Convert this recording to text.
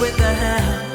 with the hand.